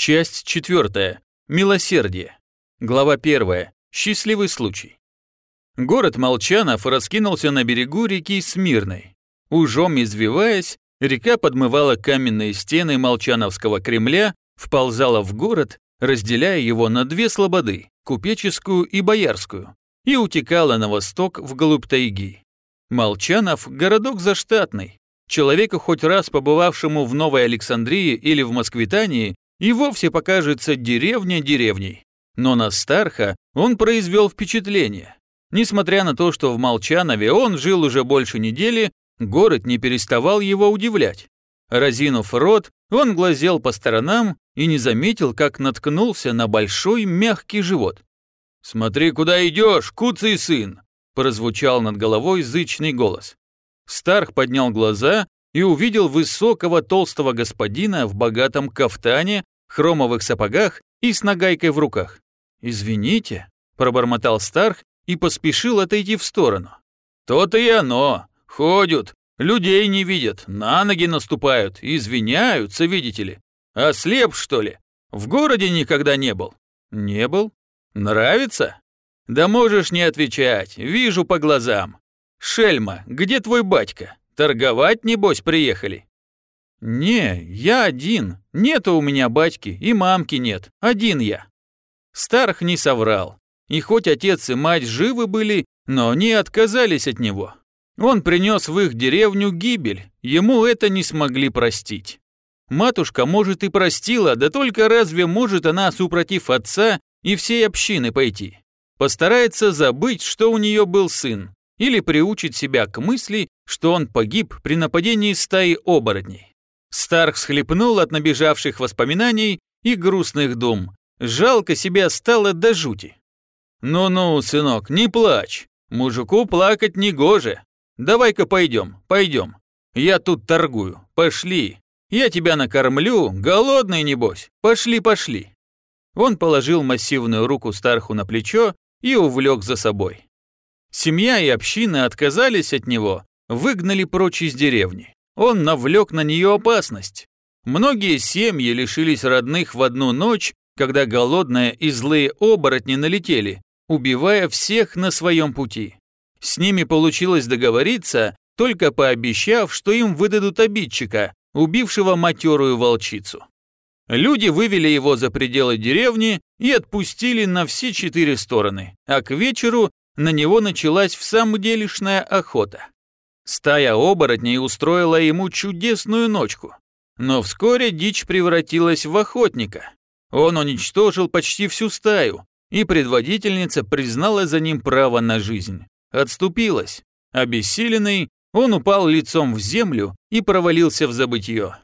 Часть четвертая. Милосердие. Глава первая. Счастливый случай. Город Молчанов раскинулся на берегу реки Смирной. Ужом извиваясь, река подмывала каменные стены Молчановского Кремля, вползала в город, разделяя его на две слободы – купеческую и боярскую, и утекала на восток вглубь тайги. Молчанов – городок заштатный. Человеку, хоть раз побывавшему в Новой Александрии или в Москвитании, и вовсе покажется деревня деревней. Но на Старха он произвел впечатление. Несмотря на то, что в Молчанове он жил уже больше недели, город не переставал его удивлять. Разинув рот, он глазел по сторонам и не заметил, как наткнулся на большой мягкий живот. «Смотри, куда идешь, куцый сын!» прозвучал над головой зычный голос. Старх поднял глаза и увидел высокого толстого господина в богатом кафтане, хромовых сапогах и с нагайкой в руках. «Извините», – пробормотал Старх и поспешил отойти в сторону. «То-то и оно. Ходят, людей не видят, на ноги наступают, извиняются, видите ли. Ослеп, что ли? В городе никогда не был?» «Не был. Нравится?» «Да можешь не отвечать, вижу по глазам. Шельма, где твой батька? Торговать, небось, приехали?» «Не, я один. Нету у меня батьки и мамки нет. Один я». Старх не соврал. И хоть отец и мать живы были, но они отказались от него. Он принес в их деревню гибель, ему это не смогли простить. Матушка, может, и простила, да только разве может она, супротив отца и всей общины пойти? Постарается забыть, что у нее был сын, или приучит себя к мысли, что он погиб при нападении стаи оборотней. Старк схлепнул от набежавших воспоминаний и грустных дум. Жалко себя стало до жути. «Ну-ну, сынок, не плачь. Мужику плакать не гоже. Давай-ка пойдем, пойдем. Я тут торгую. Пошли. Я тебя накормлю, голодный небось. Пошли, пошли». Он положил массивную руку Старху на плечо и увлек за собой. Семья и община отказались от него, выгнали прочь из деревни. Он навлек на нее опасность. Многие семьи лишились родных в одну ночь, когда голодные и злые оборотни налетели, убивая всех на своем пути. С ними получилось договориться, только пообещав, что им выдадут обидчика, убившего матерую волчицу. Люди вывели его за пределы деревни и отпустили на все четыре стороны, а к вечеру на него началась в самом делешная охота. Стая оборотней устроила ему чудесную ночку. Но вскоре дичь превратилась в охотника. Он уничтожил почти всю стаю, и предводительница признала за ним право на жизнь. Отступилась. Обессиленный, он упал лицом в землю и провалился в забытье.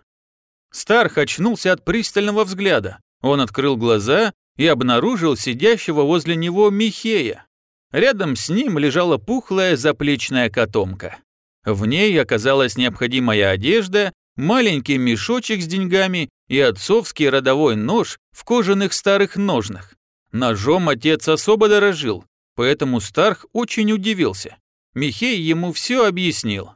Старх очнулся от пристального взгляда. Он открыл глаза и обнаружил сидящего возле него Михея. Рядом с ним лежала пухлая заплечная котомка. В ней оказалась необходимая одежда, маленький мешочек с деньгами и отцовский родовой нож в кожаных старых ножнах. Ножом отец особо дорожил, поэтому Старх очень удивился. Михей ему все объяснил.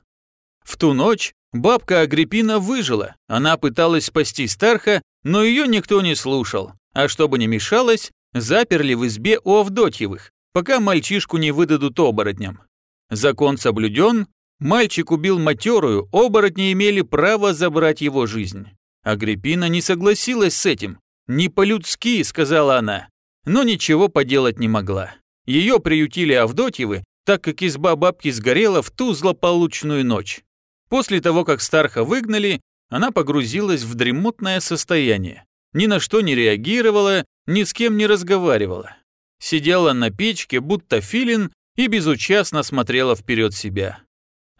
В ту ночь бабка Агриппина выжила, она пыталась спасти Старха, но ее никто не слушал, а чтобы не мешалось, заперли в избе у Авдотьевых, пока мальчишку не выдадут оборотням. Закон соблюден, мальчик убил матерую, оборотни имели право забрать его жизнь. Агриппина не согласилась с этим. «Не по-людски», — сказала она, но ничего поделать не могла. Ее приютили Авдотьевы, так как изба бабки сгорела в ту злополучную ночь. После того, как Старха выгнали, она погрузилась в дремотное состояние. Ни на что не реагировала, ни с кем не разговаривала сидела на печке, будто филин, и безучастно смотрела вперед себя.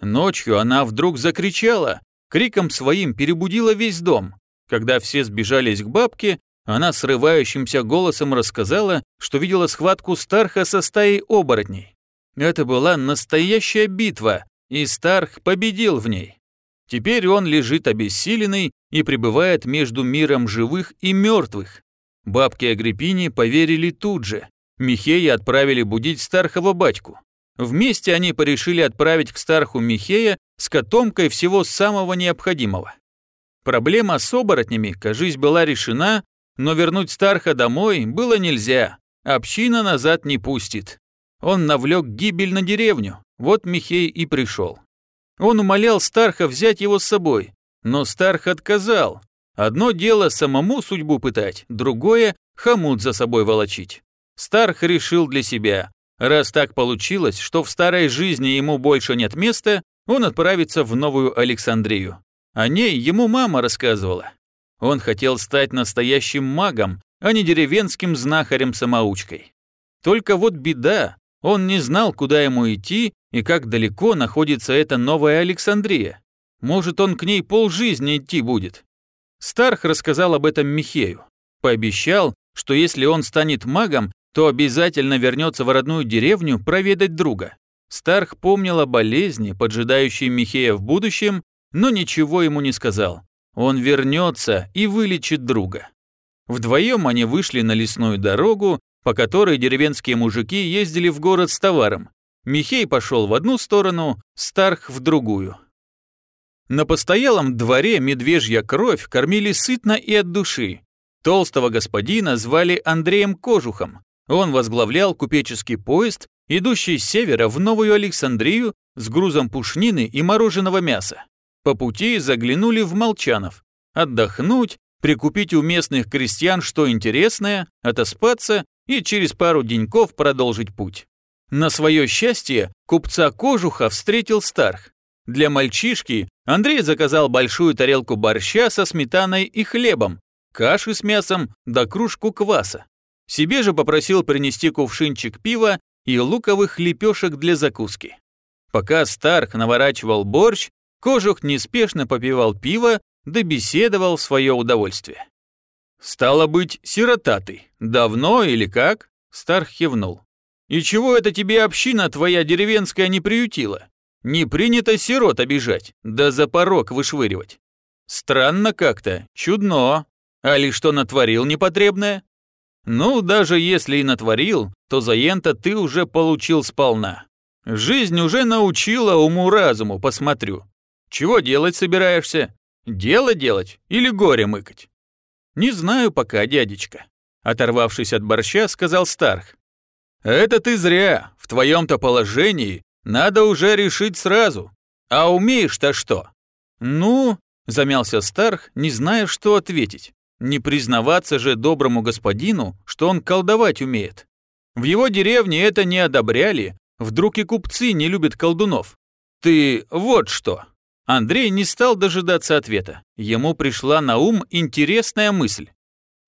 Ночью она вдруг закричала, криком своим перебудила весь дом. Когда все сбежались к бабке, она срывающимся голосом рассказала, что видела схватку Старха со стаей оборотней. Это была настоящая битва, и Старх победил в ней. Теперь он лежит обессиленный и пребывает между миром живых и мертвых. Бабки Агриппине поверили тут же. Михея отправили будить Стархова батьку. Вместе они порешили отправить к Старху Михея с котомкой всего самого необходимого. Проблема с оборотнями, кажись, была решена, но вернуть Старха домой было нельзя. Община назад не пустит. Он навлек гибель на деревню, вот Михей и пришел. Он умолял Старха взять его с собой, но Старх отказал. Одно дело самому судьбу пытать, другое – хомут за собой волочить. Старх решил для себя, раз так получилось, что в старой жизни ему больше нет места, он отправится в Новую Александрию. О ней ему мама рассказывала. Он хотел стать настоящим магом, а не деревенским знахарем-самоучкой. Только вот беда, он не знал, куда ему идти и как далеко находится эта новая Александрия. Может, он к ней полжизни идти будет. Старх рассказал об этом Михею. Пообещал, что если он станет магом, то обязательно вернется в родную деревню проведать друга. Старх помнил о болезни, поджидающей Михея в будущем, но ничего ему не сказал. Он вернется и вылечит друга. Вдвоем они вышли на лесную дорогу, по которой деревенские мужики ездили в город с товаром. Михей пошел в одну сторону, Старх в другую. На постоялом дворе медвежья кровь кормили сытно и от души. Толстого господина звали Андреем Кожухом. Он возглавлял купеческий поезд, идущий с севера в Новую Александрию с грузом пушнины и мороженого мяса. По пути заглянули в Молчанов. Отдохнуть, прикупить у местных крестьян что интересное, отоспаться и через пару деньков продолжить путь. На свое счастье купца Кожуха встретил Старх. Для мальчишки Андрей заказал большую тарелку борща со сметаной и хлебом, каши с мясом да кружку кваса. Себе же попросил принести кувшинчик пива и луковых лепешек для закуски. Пока Старк наворачивал борщ, Кожух неспешно попивал пиво да беседовал в свое удовольствие. «Стало быть, сирота ты. Давно или как?» Старх кивнул. «И чего это тебе община твоя деревенская не приютила? Не принято сирот обижать, да за порог вышвыривать. Странно как-то, чудно. А ли что натворил непотребное? Ну, даже если и натворил, то за ента ты уже получил сполна. Жизнь уже научила уму-разуму, посмотрю. Чего делать собираешься? Дело делать или горе мыкать? Не знаю пока, дядечка. Оторвавшись от борща, сказал Старх. Это ты зря. В твоем-то положении надо уже решить сразу. А умеешь-то что? Ну, замялся Старх, не зная, что ответить. Не признаваться же доброму господину, что он колдовать умеет. В его деревне это не одобряли, вдруг и купцы не любят колдунов. Ты вот что. Андрей не стал дожидаться ответа. Ему пришла на ум интересная мысль.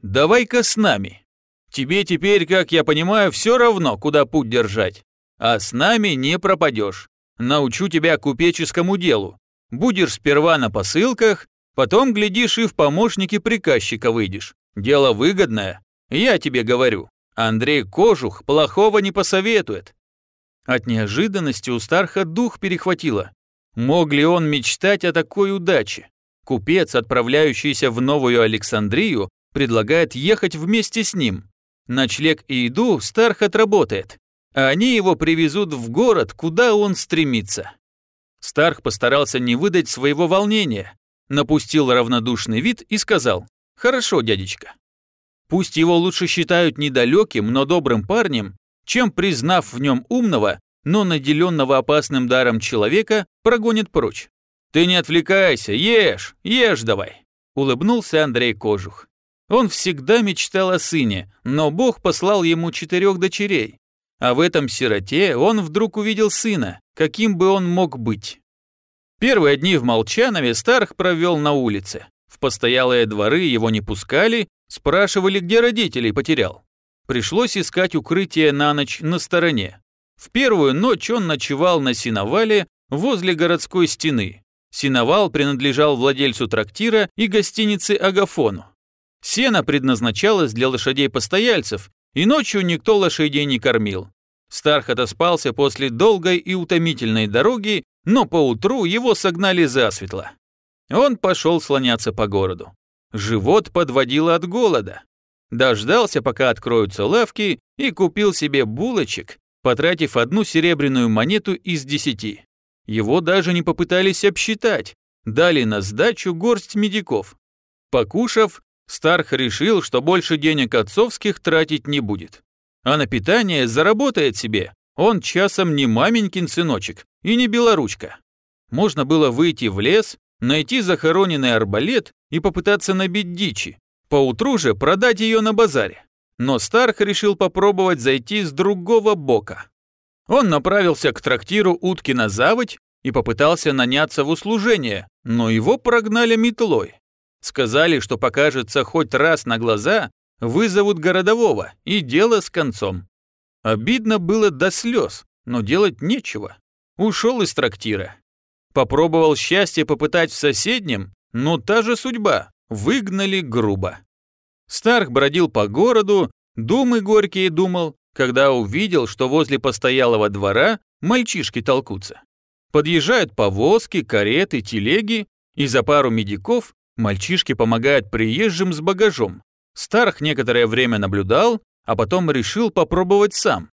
«Давай-ка с нами. Тебе теперь, как я понимаю, все равно, куда путь держать. А с нами не пропадешь. Научу тебя купеческому делу. Будешь сперва на посылках, Потом, глядишь, и в помощники приказчика выйдешь. Дело выгодное. Я тебе говорю. Андрей Кожух плохого не посоветует. От неожиданности у Старха дух перехватило. Мог ли он мечтать о такой удаче? Купец, отправляющийся в Новую Александрию, предлагает ехать вместе с ним. Ночлег и еду Старх отработает, а они его привезут в город, куда он стремится. Старх постарался не выдать своего волнения, напустил равнодушный вид и сказал «Хорошо, дядечка». Пусть его лучше считают недалеким, но добрым парнем, чем, признав в нем умного, но наделенного опасным даром человека, прогонит прочь. «Ты не отвлекайся, ешь, ешь давай», — улыбнулся Андрей Кожух. Он всегда мечтал о сыне, но Бог послал ему четырех дочерей. А в этом сироте он вдруг увидел сына, каким бы он мог быть. Первые дни в Молчанове Старх провел на улице. В постоялые дворы его не пускали, спрашивали, где родителей потерял. Пришлось искать укрытие на ночь на стороне. В первую ночь он ночевал на синовале возле городской стены. Синовал принадлежал владельцу трактира и гостиницы Агафону. Сено предназначалось для лошадей-постояльцев, и ночью никто лошадей не кормил. Старх отоспался после долгой и утомительной дороги но поутру его согнали засветло. Он пошел слоняться по городу. Живот подводило от голода. Дождался, пока откроются лавки, и купил себе булочек, потратив одну серебряную монету из десяти. Его даже не попытались обсчитать, дали на сдачу горсть медиков. Покушав, Старх решил, что больше денег отцовских тратить не будет. А на питание заработает себе. Он часом не маменькин сыночек и не белоручка. Можно было выйти в лес, найти захороненный арбалет и попытаться набить дичи. Поутру же продать ее на базаре. Но Старх решил попробовать зайти с другого бока. Он направился к трактиру утки на заводь и попытался наняться в услужение, но его прогнали метлой. Сказали, что покажется хоть раз на глаза, вызовут городового, и дело с концом. Обидно было до слез, но делать нечего. Ушел из трактира. Попробовал счастье попытать в соседнем, но та же судьба, выгнали грубо. Старх бродил по городу, думы горькие думал, когда увидел, что возле постоялого двора мальчишки толкутся. Подъезжают повозки, кареты, телеги, и за пару медиков мальчишки помогают приезжим с багажом. Старх некоторое время наблюдал, а потом решил попробовать сам.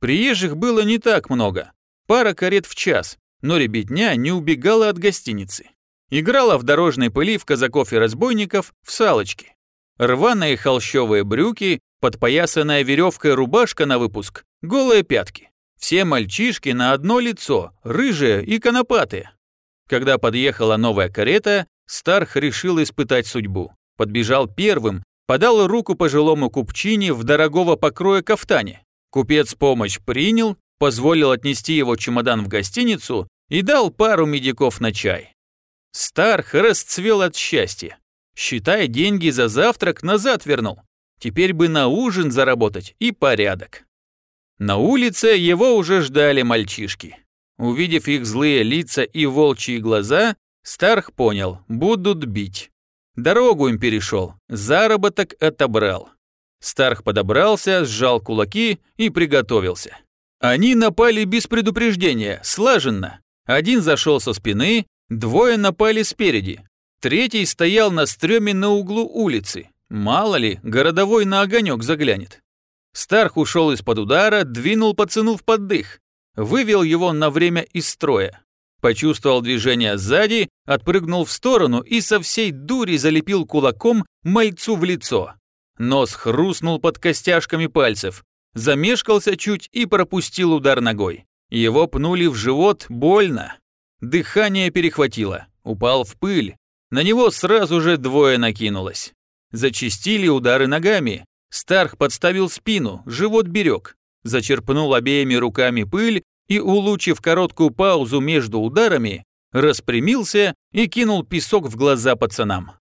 Приезжих было не так много, пара карет в час, но ребятня не убегала от гостиницы. Играла в дорожной пыли в казаков и разбойников в салочки. Рваные холщовые брюки, подпоясанная веревкой рубашка на выпуск, голые пятки. Все мальчишки на одно лицо, рыжие и конопатые. Когда подъехала новая карета, Старх решил испытать судьбу. Подбежал первым, подал руку пожилому купчине в дорогого покроя кафтане. Купец помощь принял, позволил отнести его чемодан в гостиницу и дал пару медиков на чай. Старх расцвел от счастья. Считай, деньги за завтрак назад вернул. Теперь бы на ужин заработать и порядок. На улице его уже ждали мальчишки. Увидев их злые лица и волчьи глаза, Старх понял, будут бить. Дорогу им перешел, заработок отобрал. Старх подобрался, сжал кулаки и приготовился. Они напали без предупреждения, слаженно. Один зашел со спины, двое напали спереди. Третий стоял на стреме на углу улицы. Мало ли, городовой на огонек заглянет. Старх ушел из-под удара, двинул пацану в поддых. Вывел его на время из строя. Почувствовал движение сзади, отпрыгнул в сторону и со всей дури залепил кулаком мальцу в лицо. Нос хрустнул под костяшками пальцев замешкался чуть и пропустил удар ногой. Его пнули в живот больно. Дыхание перехватило, упал в пыль. На него сразу же двое накинулось. Зачистили удары ногами. Старх подставил спину, живот берег. Зачерпнул обеими руками пыль и, улучив короткую паузу между ударами, распрямился и кинул песок в глаза пацанам.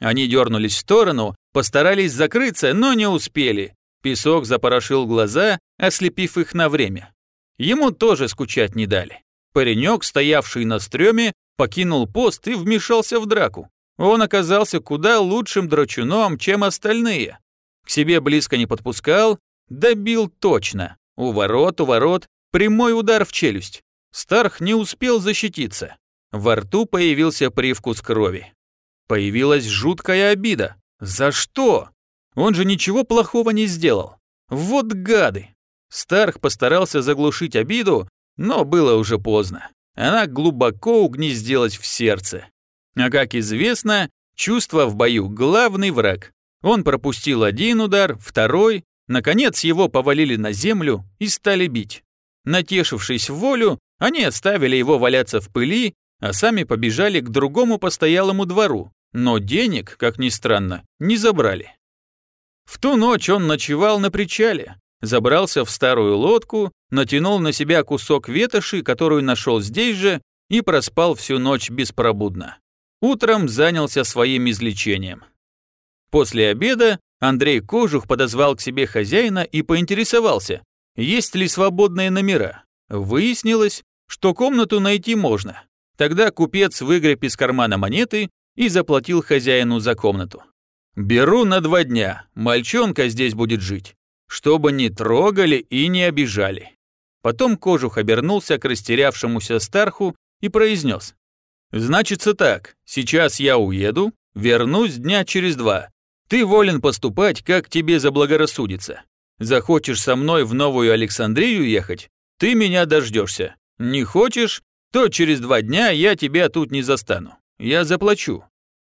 Они дернулись в сторону, постарались закрыться, но не успели. Песок запорошил глаза, ослепив их на время. Ему тоже скучать не дали. Паренек, стоявший на стреме, покинул пост и вмешался в драку. Он оказался куда лучшим драчуном, чем остальные. К себе близко не подпускал, добил точно. У ворот, у ворот, прямой удар в челюсть. Старх не успел защититься. Во рту появился привкус крови. Появилась жуткая обида. За что? Он же ничего плохого не сделал. Вот гады! Старх постарался заглушить обиду, но было уже поздно. Она глубоко угнездилась в сердце. А как известно, чувство в бою – главный враг. Он пропустил один удар, второй, наконец его повалили на землю и стали бить. Натешившись в волю, они оставили его валяться в пыли, а сами побежали к другому постоялому двору, но денег, как ни странно, не забрали. В ту ночь он ночевал на причале, забрался в старую лодку, натянул на себя кусок ветоши, которую нашел здесь же, и проспал всю ночь беспробудно. Утром занялся своим излечением. После обеда Андрей Кожух подозвал к себе хозяина и поинтересовался, есть ли свободные номера. Выяснилось, что комнату найти можно. Тогда купец выгреб из кармана монеты и заплатил хозяину за комнату. Беру на два дня, мальчонка здесь будет жить, чтобы не трогали и не обижали. Потом кожух обернулся к растерявшемуся старху и произнес. «Значится так, сейчас я уеду, вернусь дня через два. Ты волен поступать, как тебе заблагорассудится. Захочешь со мной в Новую Александрию ехать, ты меня дождешься. Не хочешь, то через два дня я тебя тут не застану. Я заплачу.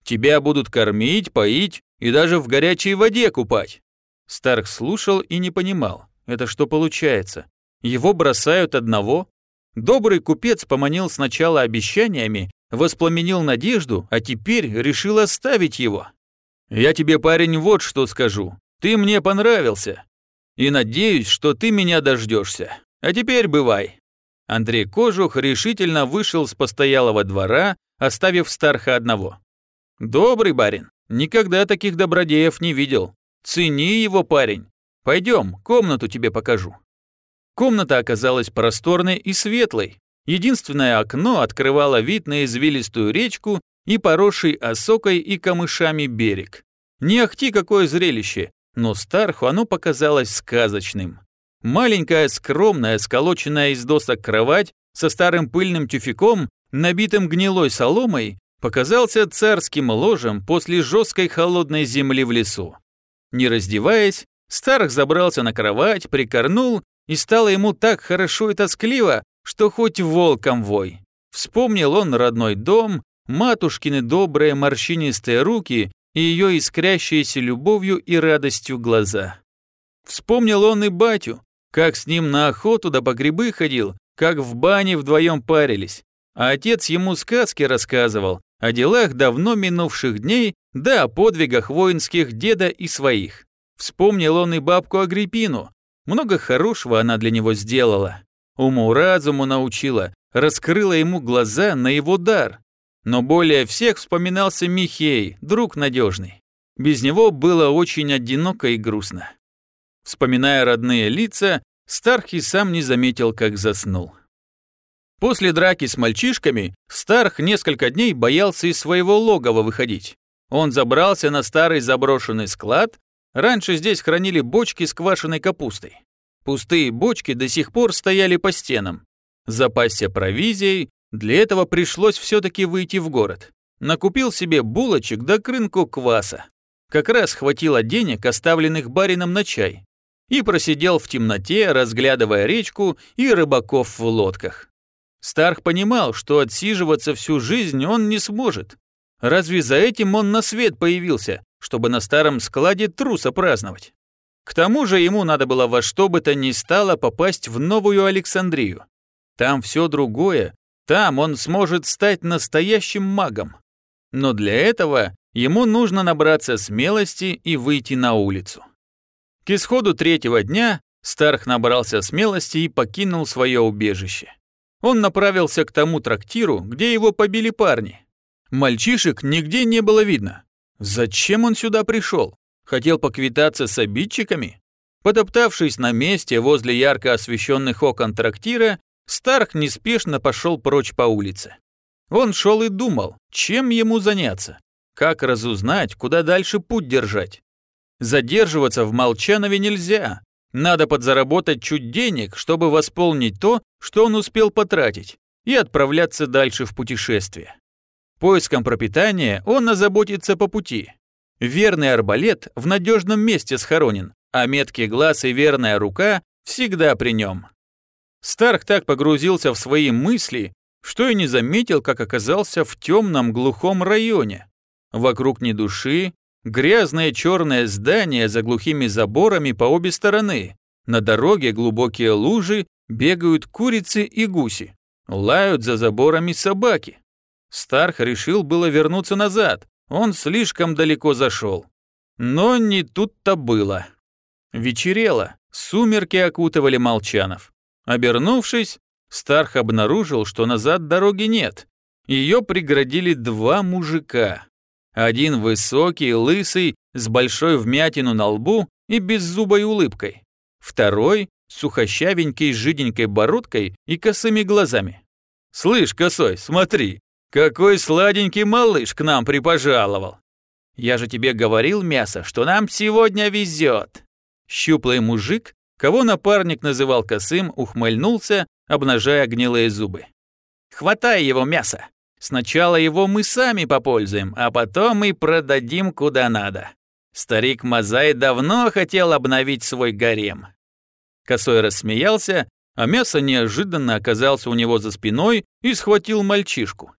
Тебя будут кормить, поить, и даже в горячей воде купать. Старк слушал и не понимал, это что получается? Его бросают одного? Добрый купец поманил сначала обещаниями, воспламенил надежду, а теперь решил оставить его. «Я тебе, парень, вот что скажу. Ты мне понравился. И надеюсь, что ты меня дождешься. А теперь бывай». Андрей Кожух решительно вышел с постоялого двора, оставив Старха одного. «Добрый барин, никогда таких добродеев не видел. Цени его, парень. Пойдем, комнату тебе покажу». Комната оказалась просторной и светлой. Единственное окно открывало вид на извилистую речку и поросший осокой и камышами берег. Не ахти какое зрелище, но Старху оно показалось сказочным. Маленькая, скромная, сколоченная из досок кровать со старым пыльным тюфяком, набитым гнилой соломой, показался царским ложем после жесткой холодной земли в лесу. Не раздеваясь, Старх забрался на кровать, прикорнул, и стало ему так хорошо и тоскливо, что хоть волком вой. Вспомнил он родной дом, матушкины добрые морщинистые руки и ее искрящиеся любовью и радостью глаза. Вспомнил он и батю, как с ним на охоту да по ходил, как в бане вдвоем парились. А отец ему сказки рассказывал о делах давно минувших дней, да о подвигах воинских деда и своих. Вспомнил он и бабку Агриппину. Много хорошего она для него сделала. Уму-разуму научила, раскрыла ему глаза на его дар. Но более всех вспоминался Михей, друг надежный. Без него было очень одиноко и грустно. Вспоминая родные лица, Стархи сам не заметил, как заснул. После драки с мальчишками Старх несколько дней боялся из своего логова выходить. Он забрался на старый заброшенный склад, раньше здесь хранили бочки с квашеной капустой. Пустые бочки до сих пор стояли по стенам. Запасся провизией, для этого пришлось все-таки выйти в город. Накупил себе булочек да крынку кваса. Как раз хватило денег, оставленных барином на чай. И просидел в темноте, разглядывая речку и рыбаков в лодках. Старх понимал, что отсиживаться всю жизнь он не сможет. Разве за этим он на свет появился, чтобы на старом складе труса праздновать? К тому же ему надо было во что бы то ни стало попасть в Новую Александрию. Там все другое, там он сможет стать настоящим магом. Но для этого ему нужно набраться смелости и выйти на улицу. К исходу третьего дня Старх набрался смелости и покинул свое убежище. Он направился к тому трактиру, где его побили парни. Мальчишек нигде не было видно. Зачем он сюда пришел? Хотел поквитаться с обидчиками? Потоптавшись на месте возле ярко освещенных окон трактира, Старк неспешно пошел прочь по улице. Он шел и думал, чем ему заняться, как разузнать, куда дальше путь держать. Задерживаться в Молчанове нельзя. Надо подзаработать чуть денег, чтобы восполнить то, что он успел потратить, и отправляться дальше в путешествие. Поиском пропитания он озаботится по пути. Верный арбалет в надежном месте схоронен, а меткий глаз и верная рука всегда при нем. Старк так погрузился в свои мысли, что и не заметил, как оказался в темном глухом районе. Вокруг ни души, грязное черное здание за глухими заборами по обе стороны. На дороге глубокие лужи, бегают курицы и гуси. Лают за заборами собаки. Старх решил было вернуться назад, он слишком далеко зашел. Но не тут-то было. Вечерело, сумерки окутывали Молчанов. Обернувшись, Старх обнаружил, что назад дороги нет. Ее преградили два мужика. Один высокий, лысый, с большой вмятину на лбу и беззубой улыбкой. Второй – сухощавенький, с жиденькой бородкой и косыми глазами. «Слышь, косой, смотри, какой сладенький малыш к нам припожаловал. Я же тебе говорил, мясо, что нам сегодня везет. Щуплый мужик, кого напарник называл косым, ухмыльнулся, обнажая гнилые зубы. Хватай его мясо. Сначала его мы сами попользуем, а потом и продадим куда надо. Старик Мазай давно хотел обновить свой гарем. Косой рассмеялся, а мясо неожиданно оказался у него за спиной и схватил мальчишку.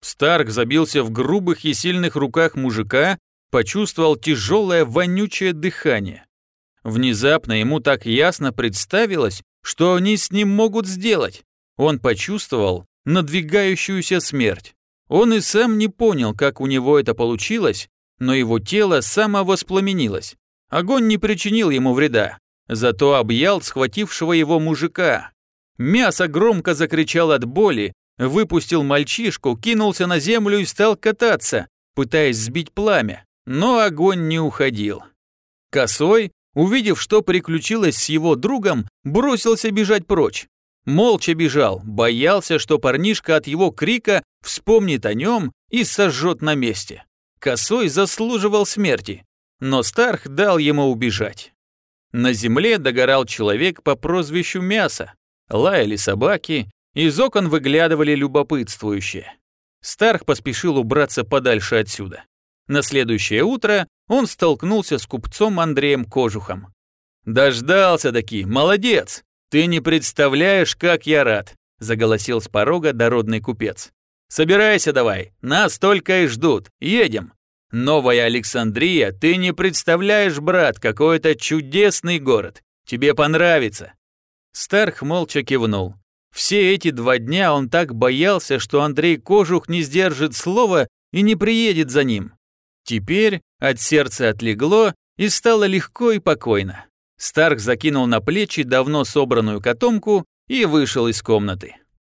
Старк забился в грубых и сильных руках мужика, почувствовал тяжелое вонючее дыхание. Внезапно ему так ясно представилось, что они с ним могут сделать. Он почувствовал надвигающуюся смерть. Он и сам не понял, как у него это получилось, но его тело самовоспламенилось. Огонь не причинил ему вреда, зато объял схватившего его мужика. Мясо громко закричал от боли, выпустил мальчишку, кинулся на землю и стал кататься, пытаясь сбить пламя, но огонь не уходил. Косой, увидев, что приключилось с его другом, бросился бежать прочь. Молча бежал, боялся, что парнишка от его крика вспомнит о нем и сожжет на месте. Косой заслуживал смерти, но Старх дал ему убежать. На земле догорал человек по прозвищу Мясо. Лаяли собаки, из окон выглядывали любопытствующие. Старх поспешил убраться подальше отсюда. На следующее утро он столкнулся с купцом Андреем Кожухом. «Дождался-таки, молодец! Ты не представляешь, как я рад!» – заголосил с порога дородный купец. «Собирайся давай, нас только и ждут, едем!» «Новая Александрия, ты не представляешь, брат, какой это чудесный город! Тебе понравится!» Старх молча кивнул. Все эти два дня он так боялся, что Андрей Кожух не сдержит слова и не приедет за ним. Теперь от сердца отлегло и стало легко и покойно. Старк закинул на плечи давно собранную котомку и вышел из комнаты.